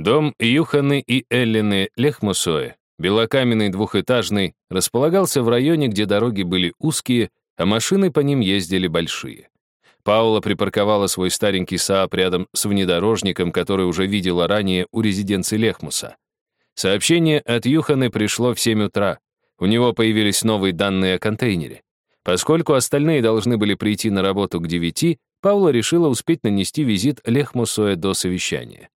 Дом Юханы и Эллины Лехмусоe, белокаменный двухэтажный, располагался в районе, где дороги были узкие, а машины по ним ездили большие. Паула припарковала свой старенький Саап рядом с внедорожником, который уже видела ранее у резиденции Лехмуса. Сообщение от Юханы пришло в 7 утра. У него появились новые данные о контейнере. Поскольку остальные должны были прийти на работу к 9, Паула решила успеть нанести визит Лехмусоя до совещания.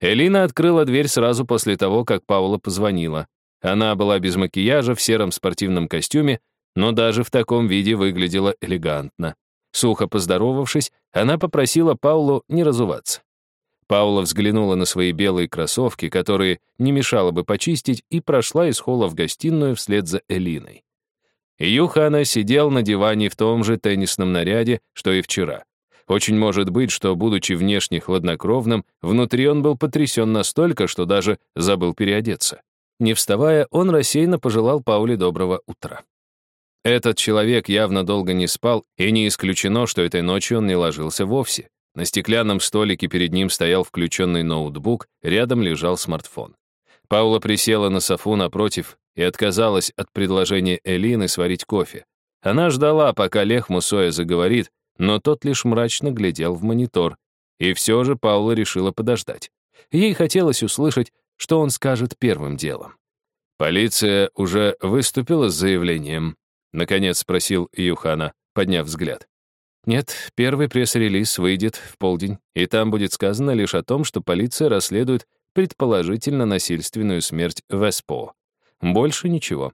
Элина открыла дверь сразу после того, как Паула позвонила. Она была без макияжа, в сером спортивном костюме, но даже в таком виде выглядела элегантно. Сухо поздоровавшись, она попросила Паулу не разуваться. Паула взглянула на свои белые кроссовки, которые не мешало бы почистить, и прошла из холла в гостиную вслед за Элиной. Юхана сидел на диване в том же теннисном наряде, что и вчера. Очень может быть, что, будучи внешне хладнокровным, внутри он был потрясен настолько, что даже забыл переодеться. Не вставая, он рассеянно пожелал Пауле доброго утра. Этот человек явно долго не спал, и не исключено, что этой ночью он не ложился вовсе. На стеклянном столике перед ним стоял включенный ноутбук, рядом лежал смартфон. Паула присела на софу напротив и отказалась от предложения Элины сварить кофе. Она ждала, пока Лех Мусоя заговорит, но тот лишь мрачно глядел в монитор. И все же Паула решила подождать. Ей хотелось услышать, что он скажет первым делом. «Полиция уже выступила с заявлением?» — наконец спросил Юхана, подняв взгляд. «Нет, первый пресс-релиз выйдет в полдень, и там будет сказано лишь о том, что полиция расследует предположительно насильственную смерть Веспо. Больше ничего.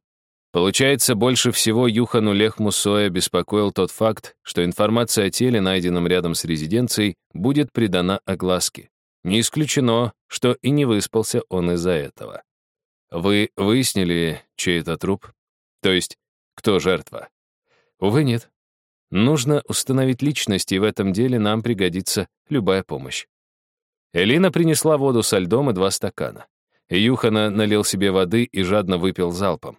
Получается, больше всего Юхану Лехмусоя беспокоил тот факт, что информация о теле, найденном рядом с резиденцией, будет придана огласке. Не исключено, что и не выспался он из-за этого. Вы выяснили, чей это труп? То есть, кто жертва? Увы, нет. Нужно установить личность, и в этом деле нам пригодится любая помощь. Элина принесла воду со льдом и два стакана. Юхана налил себе воды и жадно выпил залпом.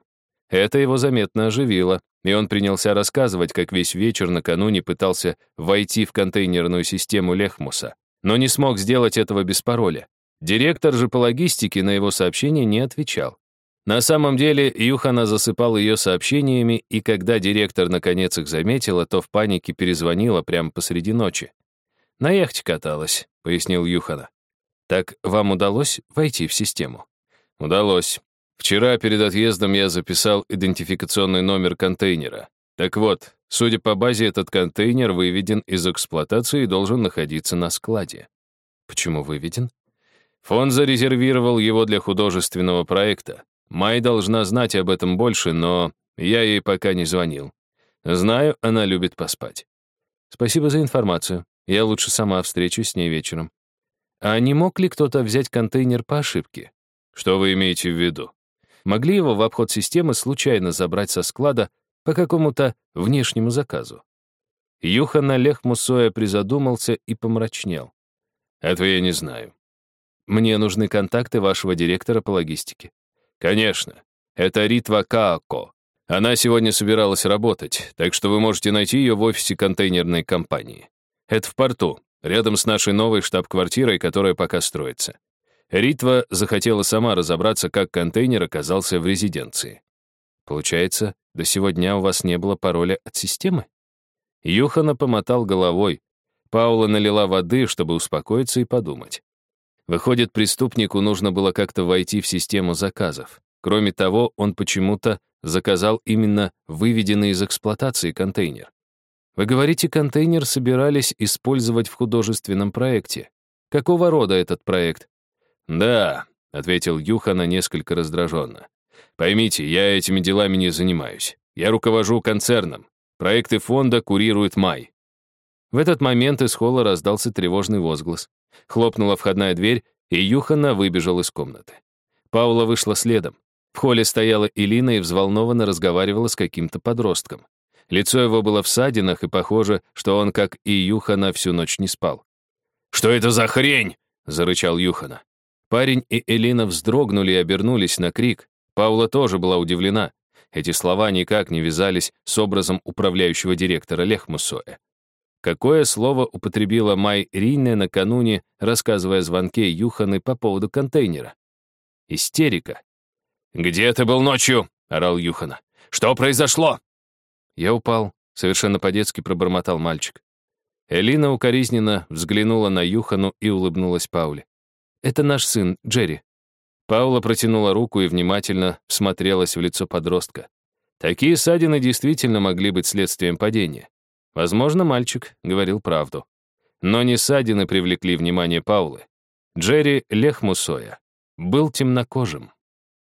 Это его заметно оживило, и он принялся рассказывать, как весь вечер накануне пытался войти в контейнерную систему Лехмуса, но не смог сделать этого без пароля. Директор же по логистике на его сообщение не отвечал. На самом деле, Юхана засыпал ее сообщениями, и когда директор наконец их заметила, то в панике перезвонила прямо посреди ночи. «На яхте каталась», — пояснил Юхана. «Так вам удалось войти в систему?» «Удалось. Вчера перед отъездом я записал идентификационный номер контейнера. Так вот, судя по базе, этот контейнер выведен из эксплуатации и должен находиться на складе. Почему выведен? Фонд зарезервировал его для художественного проекта. Май должна знать об этом больше, но я ей пока не звонил. Знаю, она любит поспать. Спасибо за информацию. Я лучше сама встречусь с ней вечером. А не мог ли кто-то взять контейнер по ошибке? Что вы имеете в виду? Могли его в обход системы случайно забрать со склада по какому-то внешнему заказу. Юхан Олег Мусоя призадумался и помрачнел. «Этого я не знаю. Мне нужны контакты вашего директора по логистике». «Конечно. Это Ритва Каако. Она сегодня собиралась работать, так что вы можете найти ее в офисе контейнерной компании. Это в порту, рядом с нашей новой штаб-квартирой, которая пока строится. Ритва захотела сама разобраться, как контейнер оказался в резиденции. Получается, до сего дня у вас не было пароля от системы? Юхана помотал головой. Паула налила воды, чтобы успокоиться и подумать. Выходит, преступнику нужно было как-то войти в систему заказов. Кроме того, он почему-то заказал именно выведенный из эксплуатации контейнер. Вы говорите, контейнер собирались использовать в художественном проекте. Какого рода этот проект? «Да», — ответил Юхана несколько раздраженно. «Поймите, я этими делами не занимаюсь. Я руковожу концерном. Проекты фонда курирует Май». В этот момент из холла раздался тревожный возглас. Хлопнула входная дверь, и Юхана выбежал из комнаты. Паула вышла следом. В холле стояла Илина и взволнованно разговаривала с каким-то подростком. Лицо его было в садинах, и похоже, что он, как и Юхана, всю ночь не спал. «Что это за хрень?» — зарычал Юхана. Парень и Элина вздрогнули и обернулись на крик. Паула тоже была удивлена. Эти слова никак не вязались с образом управляющего директора Лехмусоя. какое слово употребила Май Ринне накануне, рассказывая о звонке Юханы по поводу контейнера. Истерика. «Где ты был ночью?» — орал Юхана. «Что произошло?» Я упал, совершенно по-детски пробормотал мальчик. Элина укоризненно взглянула на Юхану и улыбнулась Пауле. «Это наш сын, Джерри». Паула протянула руку и внимательно всмотрелась в лицо подростка. Такие ссадины действительно могли быть следствием падения. Возможно, мальчик говорил правду. Но не ссадины привлекли внимание Паулы. Джерри Лехмусоя был темнокожим.